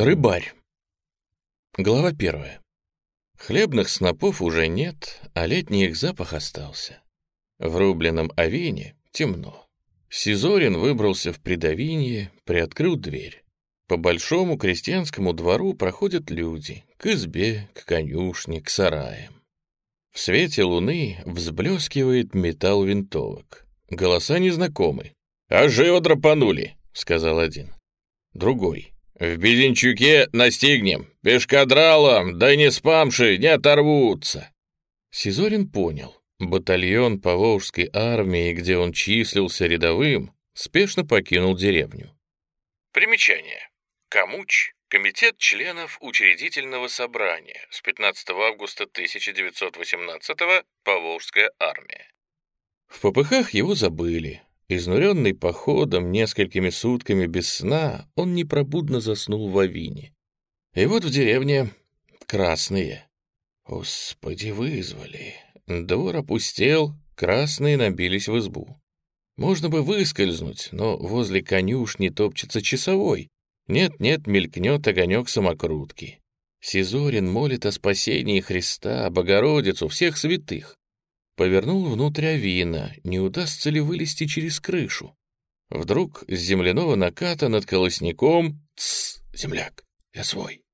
Рыбарь. Глава первая. Хлебных снопов уже нет, а летний их запах остался. В рубленном авине темно. Сизорин выбрался в придавинье, приоткрыл дверь. По большому крестьянскому двору проходят люди, к избе, к конюшне, к сараям. В свете луны взблескивает металл винтовок. Голоса незнакомы. «А живо драпанули!» — сказал один. Другой. «В Беленчуке настигнем, пешкадралом, да не спамши, не оторвутся!» Сизорин понял. Батальон Поволжской армии, где он числился рядовым, спешно покинул деревню. Примечание. Камуч — комитет членов учредительного собрания с 15 августа 1918 Поволжская армия. В попыхах его забыли. Изнуренный походом, несколькими сутками без сна, он непробудно заснул в авине. И вот в деревне красные. Господи, вызвали. Двор опустел, красные набились в избу. Можно бы выскользнуть, но возле конюшни топчется часовой. Нет-нет, мелькнет огонек самокрутки. Сизорин молит о спасении Христа, Богородицу, всех святых. Повернул внутрь авина, не удастся ли вылезти через крышу. Вдруг с земляного наката над колосником «Тсс, земляк, я свой!»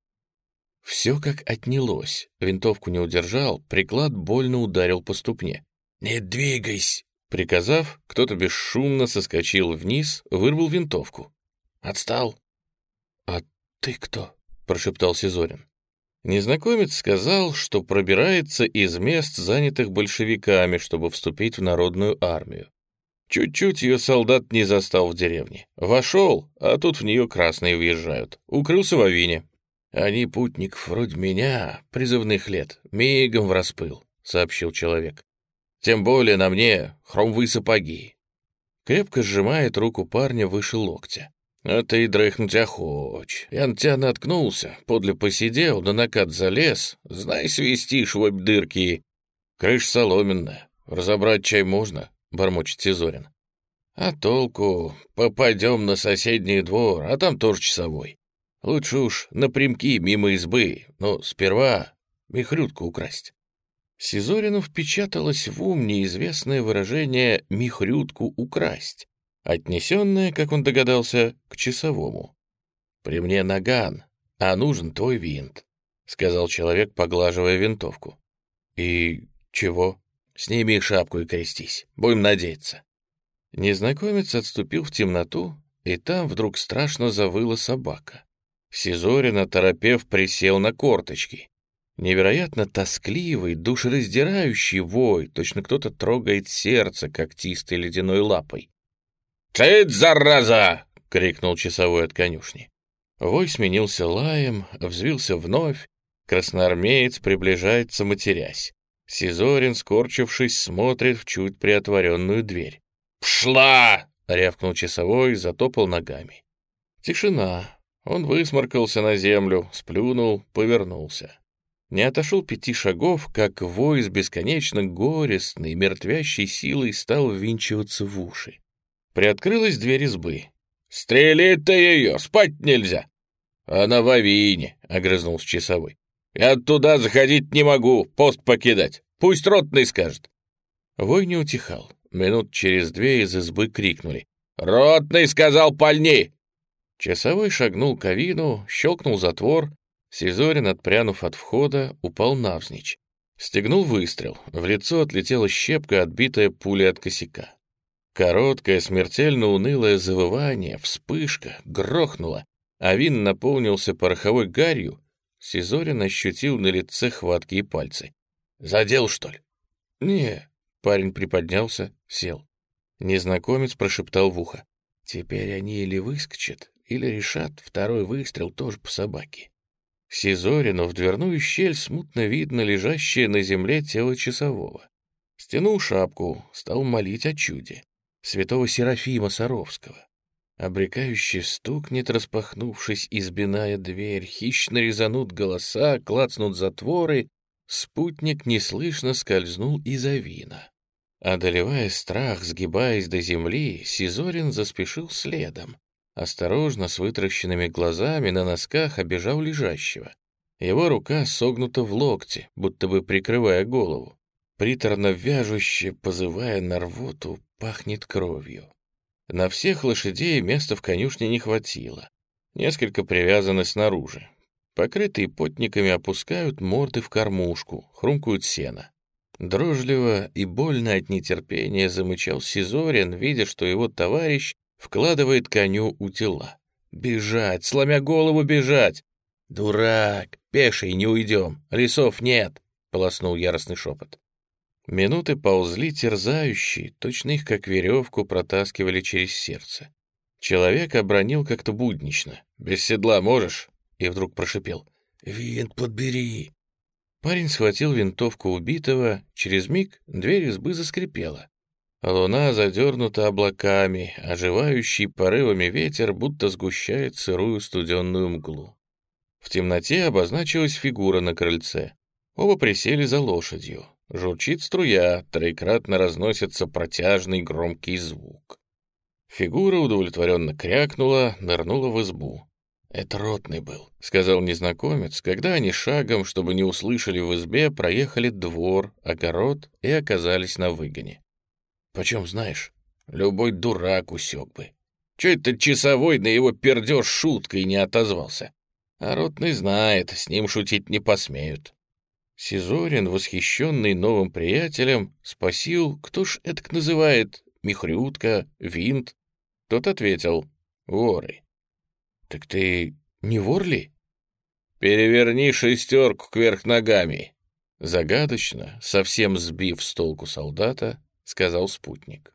Все как отнялось. Винтовку не удержал, приклад больно ударил по ступне. «Не двигайся!» Приказав, кто-то бесшумно соскочил вниз, вырвал винтовку. «Отстал!» «А ты кто?» — прошептал Сизорин. Незнакомец сказал, что пробирается из мест, занятых большевиками, чтобы вступить в народную армию. Чуть-чуть ее солдат не застал в деревне. Вошел, а тут в нее красные въезжают. Укрылся в авине. «Они путников вроде меня, призывных лет, мигом в распыл», — сообщил человек. «Тем более на мне хромвые сапоги». Крепко сжимает руку парня выше локтя. «А ты дрыхнуть охоч. Я на тебя наткнулся, подле посидел, да накат залез. Знай, свистишь в обе дырки. Крыша соломенная. Разобрать чай можно?» — бормочет Тизорин. «А толку? Попадем на соседний двор, а там тоже часовой. Лучше уж напрямки мимо избы, но сперва михрютку украсть. Сизорину впечаталось в ум неизвестное выражение «михрютку украсть», отнесенное, как он догадался, к часовому. «При мне наган, а нужен твой винт», — сказал человек, поглаживая винтовку. «И чего? Сними шапку и крестись, будем надеяться». Незнакомец отступил в темноту, и там вдруг страшно завыла собака. Сизорин, оторопев, присел на корточки. Невероятно тоскливый, душераздирающий вой, точно кто-то трогает сердце когтистой ледяной лапой. «Цыц, зараза!» — крикнул часовой от конюшни. Вой сменился лаем, взвился вновь. Красноармеец приближается, матерясь. Сизорин, скорчившись, смотрит в чуть приотворенную дверь. «Пшла!» — рявкнул часовой, затопал ногами. Тишина. Он высморкался на землю, сплюнул, повернулся. Не отошел пяти шагов, как вой с бесконечно горестной, мертвящей силой стал ввинчиваться в уши. Приоткрылась дверь избы. «Стрелить-то ее! Спать нельзя!» «Она в авине!» — огрызнулся часовой. «Я туда заходить не могу, пост покидать. Пусть ротный скажет». Вой не утихал. Минут через две из избы крикнули. «Ротный сказал, пальни!» Часовой шагнул к авину, щелкнул затвор. Сизорин, отпрянув от входа, упал навзничь. Стегнул выстрел. В лицо отлетела щепка, отбитая пулей от косяка. Короткое, смертельно унылое завывание, вспышка, грохнуло. Авин наполнился пороховой гарью. Сизорин ощутил на лице хваткие пальцы. «Задел, что ли?» «Не». Парень приподнялся, сел. Незнакомец прошептал в ухо. «Теперь они или выскочат, или решат второй выстрел тоже по собаке. Сизорину в дверную щель смутно видно лежащее на земле тело часового. Стянул шапку, стал молить о чуде. Святого Серафима Саровского. Обрекающий стукнет, распахнувшись, избиная дверь, хищно резанут голоса, клацнут затворы, спутник неслышно скользнул из авина. Одолевая страх, сгибаясь до земли, Сизорин заспешил следом. осторожно, с вытращенными глазами, на носках обежал лежащего. Его рука согнута в локте, будто бы прикрывая голову. Приторно вяжуще, позывая на рвоту, пахнет кровью. На всех лошадей места в конюшне не хватило. Несколько привязаны снаружи. Покрытые потниками опускают морды в кормушку, хрумкают сено. Дрожливо и больно от нетерпения замычал Сизорин, видя, что его товарищ вкладывает коню у тела. «Бежать! Сломя голову бежать!» «Дурак! Пеший не уйдем! Лесов нет!» — полоснул яростный шепот. Минуты ползли терзающие, точно их как веревку протаскивали через сердце. Человек обронил как-то буднично. «Без седла можешь?» И вдруг прошипел. «Винт подбери!» Парень схватил винтовку убитого, через миг дверь избы заскрипела. Луна задернута облаками, оживающий порывами ветер будто сгущает сырую студенную мглу. В темноте обозначилась фигура на крыльце. Оба присели за лошадью. Журчит струя, троекратно разносится протяжный громкий звук. Фигура удовлетворенно крякнула, нырнула в избу. «Это ротный был», — сказал незнакомец, когда они шагом, чтобы не услышали в избе, проехали двор, огород и оказались на выгоне. «Почем знаешь? Любой дурак усек бы. Че это часовой на его пердеж шуткой не отозвался? А ротный знает, с ним шутить не посмеют». Сизорин, восхищенный новым приятелем, спросил, кто ж это называет, Михрютка, Винт? Тот ответил, воры. «Так ты не вор ли?» «Переверни шестерку кверх ногами!» Загадочно, совсем сбив с толку солдата, сказал спутник.